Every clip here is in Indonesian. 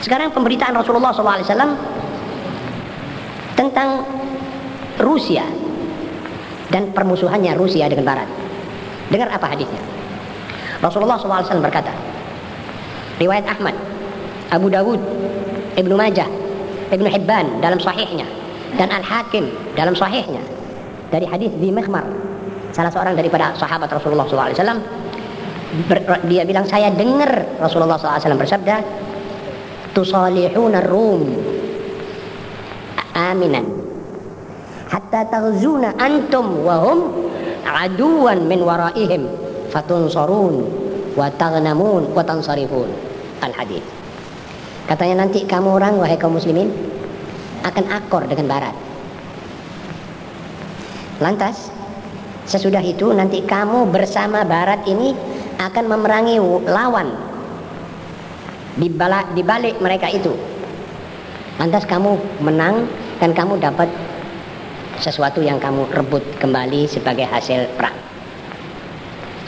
Sekarang pemberitaan Rasulullah SAW tentang Rusia dan permusuhannya Rusia dengan Barat. Dengar apa hadisnya? Rasulullah SAW berkata, riwayat Ahmad, Abu Dawud, Ibnu Majah, Ibnu Hibban dalam sahihnya dan Al-Hakim dalam sahihnya dari hadis di Mehmar salah seorang daripada sahabat Rasulullah SAW dia bilang saya dengar Rasulullah SAW bersabda rum. Aminan. Hatta taghzuna antum wa hum aduwan min waraihim. Fatunsarun wa taghnamun wa tansarifun. Al hadis katanya nanti kamu orang wahai kaum muslimin akan akor dengan barat. Lantas sesudah itu nanti kamu bersama barat ini akan memerangi lawan di balik mereka itu. Lantas kamu menang dan kamu dapat sesuatu yang kamu rebut kembali sebagai hasil perang.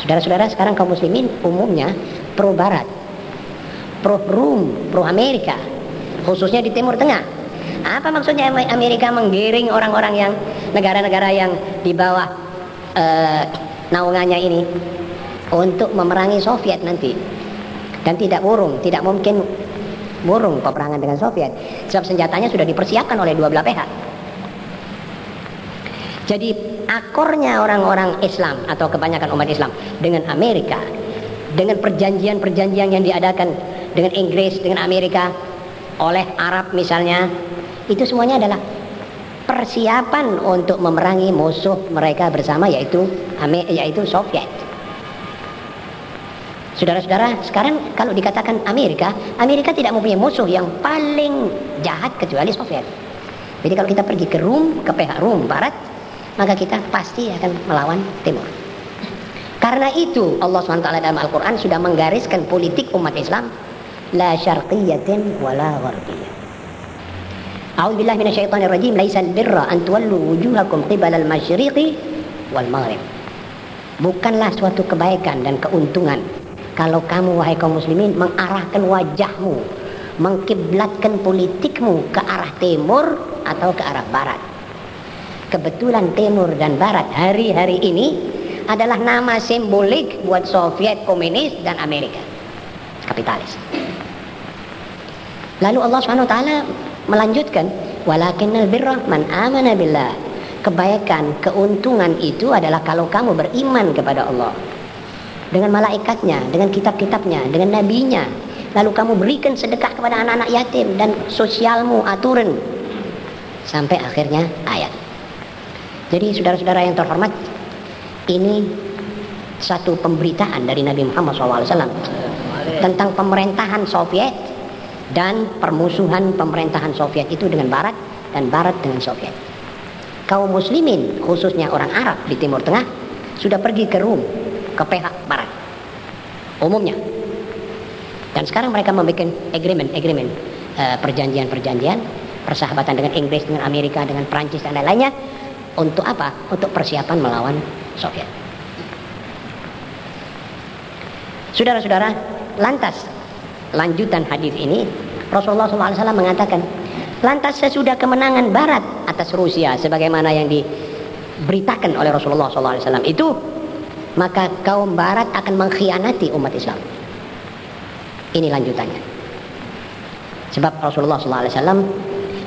Saudara-saudara sekarang kaum muslimin umumnya pro barat pro Rum pro Amerika khususnya di Timur Tengah. Apa maksudnya Amerika menggiring orang-orang yang negara-negara yang di bawah uh, naungannya ini untuk memerangi Soviet nanti dan tidak burung, tidak mungkin burung peperangan dengan Soviet sebab senjatanya sudah dipersiapkan oleh dua belah pihak. Jadi akornya orang-orang Islam atau kebanyakan umat Islam dengan Amerika dengan perjanjian-perjanjian yang diadakan dengan Inggris, dengan Amerika oleh Arab misalnya itu semuanya adalah persiapan untuk memerangi musuh mereka bersama yaitu yaitu Soviet. Saudara-saudara, sekarang kalau dikatakan Amerika, Amerika tidak mempunyai musuh yang paling jahat kecuali Soviet. Jadi kalau kita pergi ke Rum, ke pihak Rum Barat, maka kita pasti akan melawan Timur. Karena itu Allah SWT dalam Al-Quran sudah menggariskan politik umat Islam la syarqiyatin wala gharbiyah. A'udzu billahi minasyaitonir rajim laisal birra an tuwallu wujuhakum qibala al-masyriqi wal maghrib. Bukanlah suatu kebaikan dan keuntungan kalau kamu wahai kaum muslimin mengarahkan wajahmu mengkiblatkan politikmu ke arah timur atau ke arah barat. Kebetulan timur dan barat hari-hari ini adalah nama simbolik buat Soviet komunis dan Amerika. Kapitalis. Lalu Allah SWT melanjutkan walakinnal birra man amana billah. Kebaikan keuntungan itu adalah kalau kamu beriman kepada Allah dengan malaikatnya, dengan kitab-kitabnya, dengan nabinya. Lalu kamu berikan sedekah kepada anak-anak yatim dan sosialmu aturan sampai akhirnya ayat. Jadi saudara-saudara yang terhormat, ini satu pemberitaan dari Nabi Muhammad SAW tentang pemerintahan Soviet dan permusuhan pemerintahan Soviet itu dengan Barat dan Barat dengan Soviet. Kaum muslimin khususnya orang Arab di Timur Tengah sudah pergi ke Rum ke pihak barat umumnya. Dan sekarang mereka membuat agreement agreement uh, perjanjian-perjanjian persahabatan dengan Inggris dengan Amerika dengan Prancis dan lain-lainnya untuk apa? Untuk persiapan melawan Soviet. Saudara-saudara lantas lanjutan hadis ini Rasulullah SAW mengatakan lantas sesudah kemenangan Barat atas Rusia sebagaimana yang diberitakan oleh Rasulullah SAW itu maka kaum barat akan mengkhianati umat Islam. Ini lanjutannya. Sebab Rasulullah SAW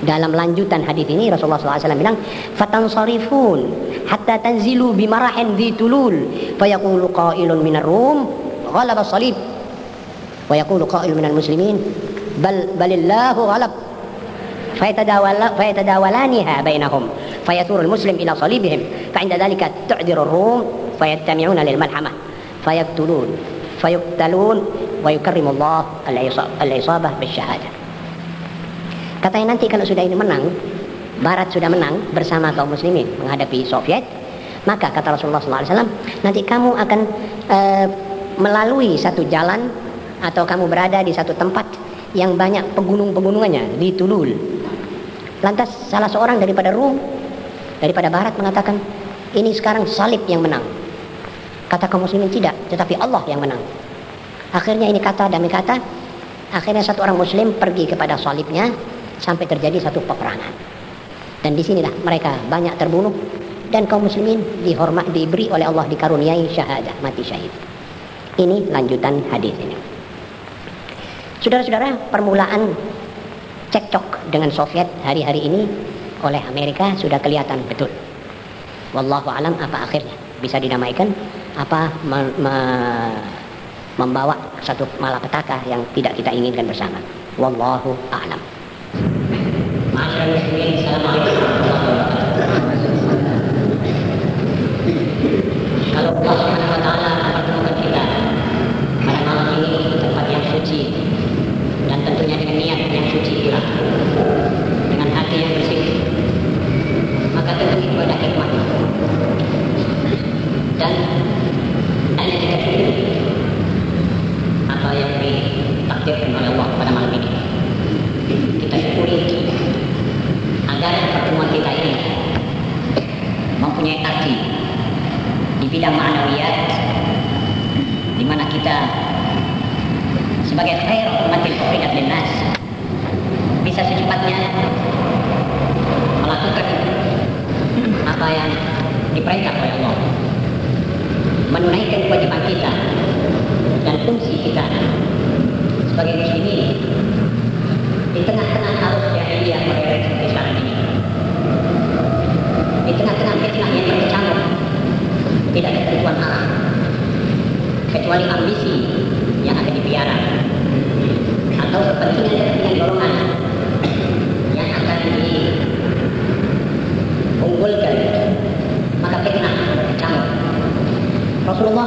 dalam lanjutan hadis ini Rasulullah SAW bilang fatansarifun hatta tanzilu bimarahin di tulul fayaqulu qailun minar rum ghalaba salib wa yaqulu qailun minal muslimin bal balillahu ghalab fayatadawala fayatadawalaniha bainahum fayathuru al-muslim ila salibihim fa inda dhalika ar-rum lil malhamah fayaktulun fayuktalun wa yukarrimullah al-isabah bisyahadah katanya nanti kalau sudah ini menang barat sudah menang bersama kaum muslimin menghadapi Soviet maka kata Rasulullah SAW nanti kamu akan uh, melalui satu jalan atau kamu berada di satu tempat yang banyak pegunung-pegunungannya di Tulul. Lantas salah seorang daripada Rum daripada Barat mengatakan ini sekarang salib yang menang Kata kaum muslimin tidak, tetapi Allah yang menang. Akhirnya ini kata demi kata Akhirnya satu orang muslim pergi kepada salibnya sampai terjadi satu peperangan. Dan di sinilah mereka banyak terbunuh dan kaum muslimin dihormat diberi oleh Allah dikaruniai syahadah mati syahid. Ini lanjutan hadis ini. Saudara-saudara, permulaan cekcok dengan Soviet hari-hari ini oleh Amerika sudah kelihatan betul. Wallahu alam apa akhirnya bisa dinamaikan apa me, me, membawa satu malapetaka yang tidak kita inginkan bersama. Wallahu a'lam. Kalau Allah Subhanahu wa taala mempertemukan kita pada malam ini di tempat yang suci dan tentunya dengan niat yang suci hanya kita apa yang ditakdirkan oleh Allah pada malam ini kita syukuri agar pertemuan kita ini mempunyai arti di bidang ma'nawiyat di mana kita sebagai khair umatil ukhrijat linnas. Bisa secepatnya melakukan apa yang diperintah oleh Allah. Menunaikan kewajiban kita dan fungsi kita sebagai muslimin di tengah-tengah arus jahiliyah modern seperti sekarang ini di tengah-tengah fitnah yang berkecamuk tidak ada ketentuan arah kecuali ambisi yang akan dipiara atau kepentingan-kepentingan golongan yang akan diunggulkan maka fitnah berkecamuk Rasulullah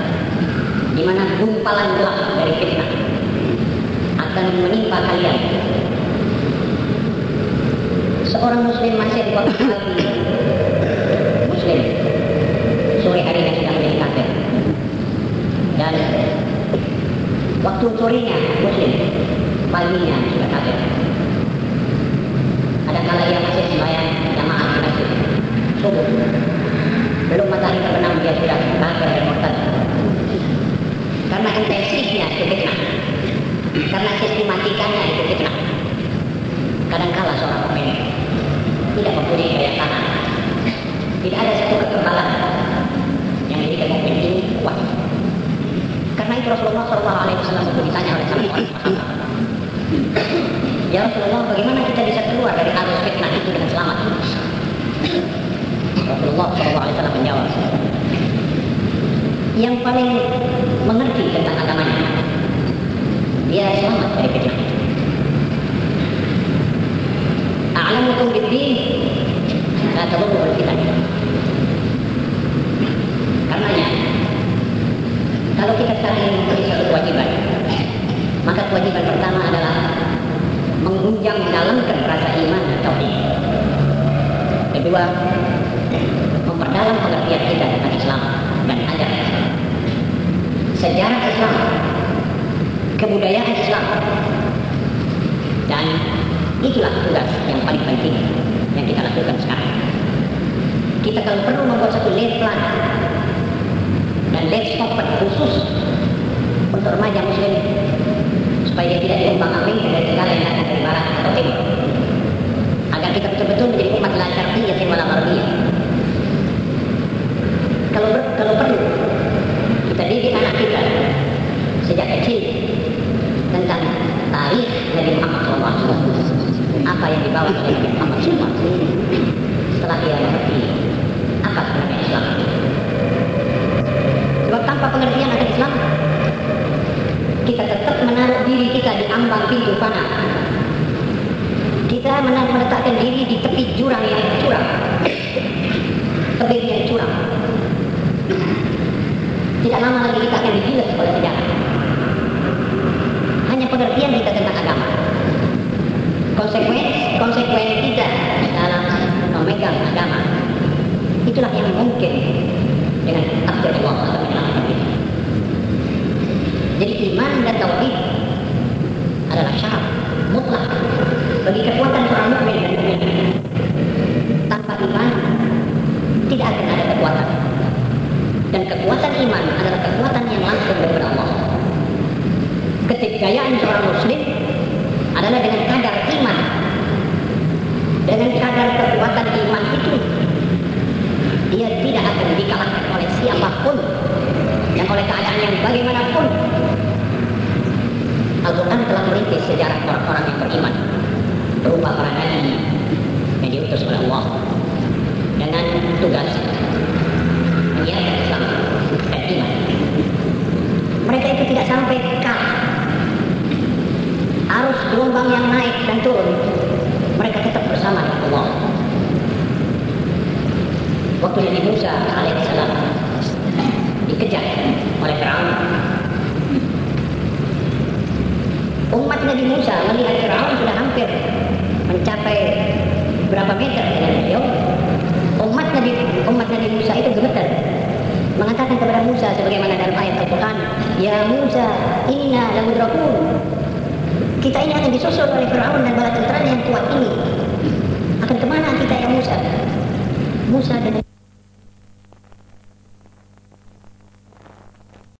di mana gumpalan gelap dari fitnah akan menimpa kalian? Seorang muslim masih di waktu muslim. Sore harinya sudah menjadi kafir. Dan waktu sorenya muslim paginya sudah kafir. Ada kala ia masih sembahyang jamaah di masjid subuh. Belum matahari terbenam dia sudah kafir dan murtad karena intensifnya itu fitnah. Karena sistematikanya itu fitnah. Kadangkala seorang pemain tidak mempunyai daya tahan tidak ada satu kekebalan yang menjadikan mukmin ini kuat. Karena itu Rasulullah Wasallam waktu ditanya oleh sahabat sahabat Ya Rasulullah bagaimana kita bisa keluar dari arus fitnah itu dengan selamat? Rasulullah Wasallam menjawab yang paling mengerti tentang agamanya. Dia selamat dari fitnah a'lamukum bid-din. La tadurru fitan karenanya kalau kita ingin mempunyai suatu kewajiban maka kewajiban pertama adalah mengunjang mendalamkan rasa iman tauhid. Kedua memperdalam pengertian kita Islam dan ajaran Islam sejarah Islam kebudayaan Islam. Dan itulah tugas yang paling penting yang kita lakukan sekarang. Kita kalau perlu membuat satu plan dan stopper khusus untuk remaja muslim supaya dia tidak diombang ambing dari segala yang datang dari barat atau timur. Agar kita betul-betul menjadi umat la syarqiyatin wala gharbiyah kalau ber, kalau perlu kita didik anak kita sejak kecil tentang tarikh Nabi Muhammad SAW. Apa yang dibawa oleh Muhammad SAW setelah dia mengerti apa sebenarnya Islam? Sebab tanpa pengertian akan Islam kita tetap menaruh diri kita di ambang pintu fana kita meletakkan diri di tepi jurang yang curam tebing yang curam tidak lama lagi kita akan digilas oleh hanya pengertian kita tentang agama. Konsekuensi, konsekuensi kita dalam memegang agama. Itulah yang mungkin dengan takdir Allah Jadi iman dan tauhid sejarah orang-orang yang beriman berupa para nabi yang diutus oleh Allah dengan tugas menyiarkan Islam dan iman. Mereka itu tidak sampai kalah. Arus gelombang yang naik dan turun, mereka tetap bersama dengan Allah. Waktu Nabi Musa alaihissalam dikejar oleh Firaun Umat Nabi Musa melihat Firaun sudah hampir mencapai berapa meter dengan beliau. Umat Nabi umat Nabi Musa itu gemetar mengatakan kepada Musa sebagaimana dalam ayat Al-Quran, Ya Musa, inna lamudrakun. Kita ini akan disusul oleh Fir'aun dan bala tentaranya yang kuat ini. Akan ke mana kita ya Musa? Musa dan